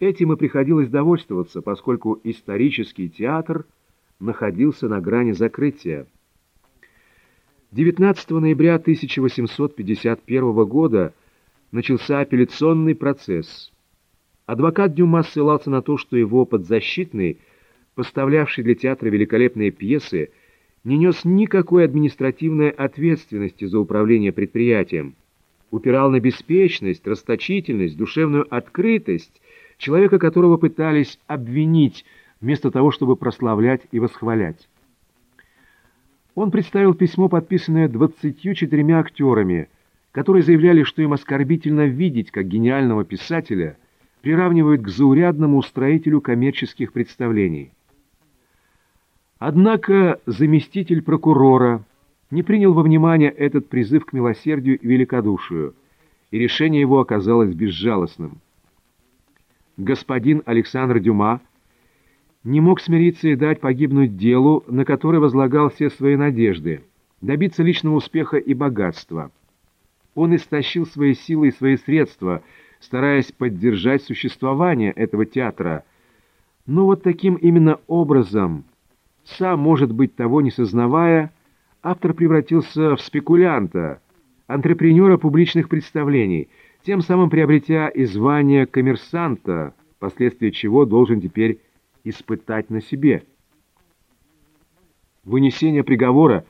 Этим и приходилось довольствоваться, поскольку исторический театр находился на грани закрытия. 19 ноября 1851 года начался апелляционный процесс. Адвокат Дюма ссылался на то, что его подзащитный, поставлявший для театра великолепные пьесы, не нес никакой административной ответственности за управление предприятием, упирал на беспечность, расточительность, душевную открытость человека, которого пытались обвинить, вместо того, чтобы прославлять и восхвалять. Он представил письмо, подписанное 24 актерами, которые заявляли, что им оскорбительно видеть, как гениального писателя приравнивают к заурядному устроителю коммерческих представлений. Однако заместитель прокурора не принял во внимание этот призыв к милосердию и великодушию, и решение его оказалось безжалостным. Господин Александр Дюма не мог смириться и дать погибнуть делу, на которое возлагал все свои надежды, добиться личного успеха и богатства. Он истощил свои силы и свои средства, стараясь поддержать существование этого театра. Но вот таким именно образом сам, может быть, того не сознавая, автор превратился в спекулянта, антрепренера публичных представлений, тем самым приобретя и звание коммерсанта, последствия чего должен теперь испытать на себе. Вынесение приговора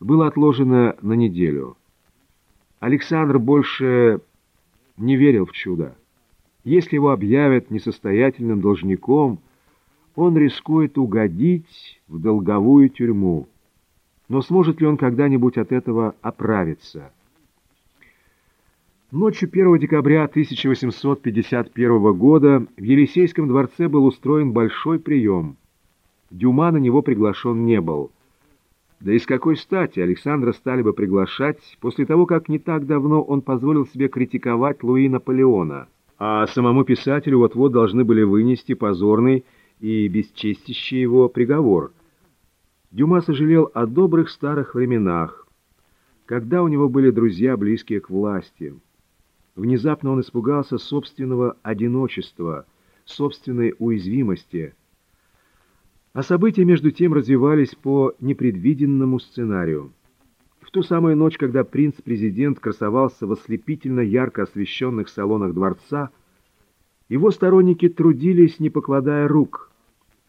было отложено на неделю. Александр больше не верил в чудо. Если его объявят несостоятельным должником, он рискует угодить в долговую тюрьму. Но сможет ли он когда-нибудь от этого оправиться? Ночью 1 декабря 1851 года в Елисейском дворце был устроен большой прием. Дюма на него приглашен не был. Да и с какой стати Александра стали бы приглашать после того, как не так давно он позволил себе критиковать Луи Наполеона, а самому писателю вот-вот должны были вынести позорный и бесчестящий его приговор. Дюма сожалел о добрых старых временах, когда у него были друзья, близкие к власти. Внезапно он испугался собственного одиночества, собственной уязвимости. А события между тем развивались по непредвиденному сценарию. В ту самую ночь, когда принц-президент красовался в ослепительно ярко освещенных салонах дворца, его сторонники трудились, не покладая рук.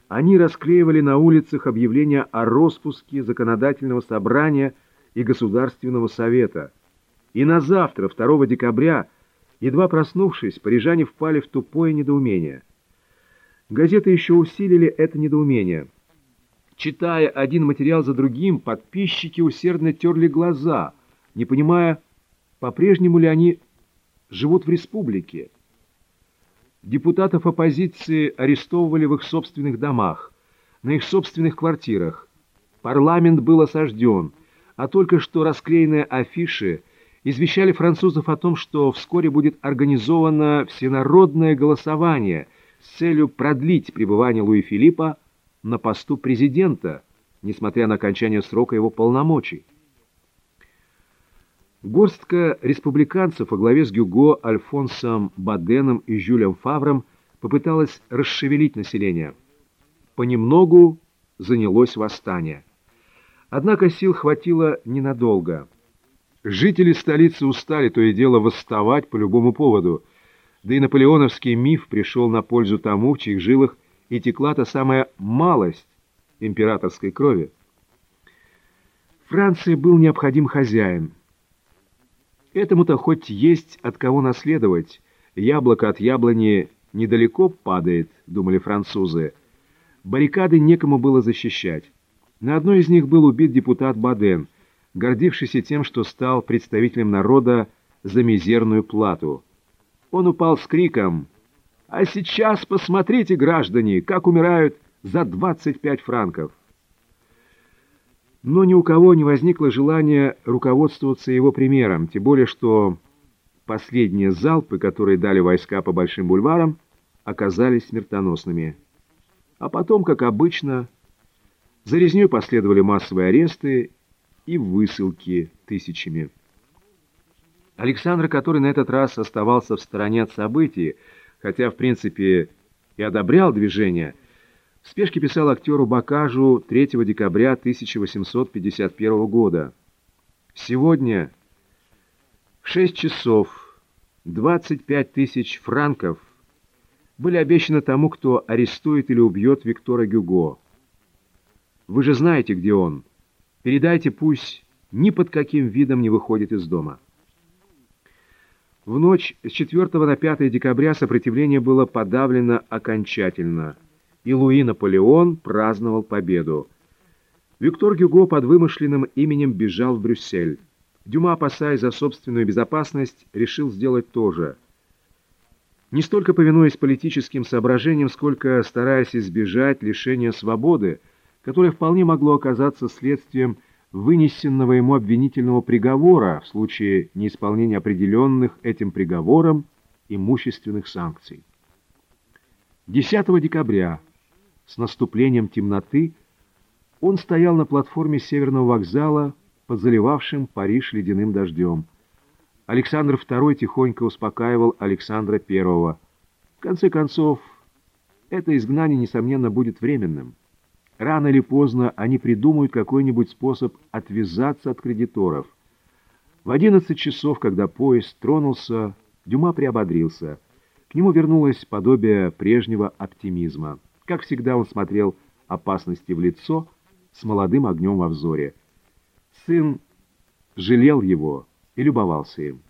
Они расклеивали на улицах объявления о распуске законодательного собрания и Государственного совета. И на завтра, 2 декабря, едва проснувшись, парижане впали в тупое недоумение. Газеты еще усилили это недоумение. Читая один материал за другим, подписчики усердно терли глаза, не понимая, по-прежнему ли они живут в республике. Депутатов оппозиции арестовывали в их собственных домах, на их собственных квартирах. Парламент был осажден, а только что расклеенные афиши извещали французов о том, что вскоре будет организовано всенародное голосование с целью продлить пребывание Луи Филиппа на посту президента, несмотря на окончание срока его полномочий. Горстка республиканцев во главе с Гюго, Альфонсом Баденом и Жюлем Фавром попыталась расшевелить население. Понемногу занялось восстание. Однако сил хватило ненадолго. Жители столицы устали то и дело восставать по любому поводу, да и наполеоновский миф пришел на пользу тому, в чьих жилах и текла та самая малость императорской крови. Франции был необходим хозяин – Этому-то хоть есть от кого наследовать. Яблоко от яблони недалеко падает, думали французы. Баррикады некому было защищать. На одной из них был убит депутат Баден, гордившийся тем, что стал представителем народа за мизерную плату. Он упал с криком «А сейчас посмотрите, граждане, как умирают за 25 франков!» Но ни у кого не возникло желания руководствоваться его примером, тем более что последние залпы, которые дали войска по большим бульварам, оказались смертоносными. А потом, как обычно, за резнёй последовали массовые аресты и высылки тысячами. Александр, который на этот раз оставался в стороне от событий, хотя, в принципе, и одобрял движение, в спешке писал актеру Бакажу 3 декабря 1851 года. «Сегодня в 6 часов 25 тысяч франков были обещаны тому, кто арестует или убьет Виктора Гюго. Вы же знаете, где он. Передайте, пусть ни под каким видом не выходит из дома». В ночь с 4 на 5 декабря сопротивление было подавлено окончательно, и Луи Наполеон праздновал победу. Виктор Гюго под вымышленным именем бежал в Брюссель. Дюма, опасаясь за собственную безопасность, решил сделать то же. Не столько повинуясь политическим соображениям, сколько стараясь избежать лишения свободы, которое вполне могло оказаться следствием вынесенного ему обвинительного приговора в случае неисполнения определенных этим приговором имущественных санкций. 10 декабря с наступлением темноты он стоял на платформе Северного вокзала под заливавшим Париж ледяным дождем. Александр II тихонько успокаивал Александра I. В конце концов, это изгнание, несомненно, будет временным. Рано или поздно они придумают какой-нибудь способ отвязаться от кредиторов. В 11 часов, когда поезд тронулся, Дюма приободрился. К нему вернулось подобие прежнего оптимизма. Как всегда он смотрел опасности в лицо с молодым огнем во взоре. Сын жалел его и любовался им.